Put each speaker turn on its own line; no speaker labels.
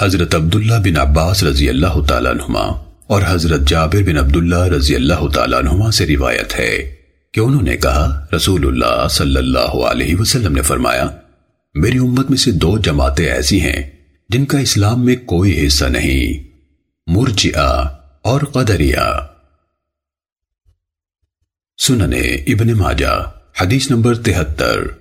حضرت عبداللہ بن عباس رضی اللہ تعالیٰ عنہما اور حضرت جابر بن عبداللہ رضی اللہ تعالیٰ عنہما سے روایت ہے کہ انہوں نے کہا، رسول اللہ صلی اللہ علیہ وسلم نے فرمایا، میری امت میں سے دو جماعتیں ایسی ہیں جن کا اسلام میں کوئی حصہ نہیں، مرجعہ اور قدریہ۔ سننے ابن ماجہ، حدیث نمبر تہتر۔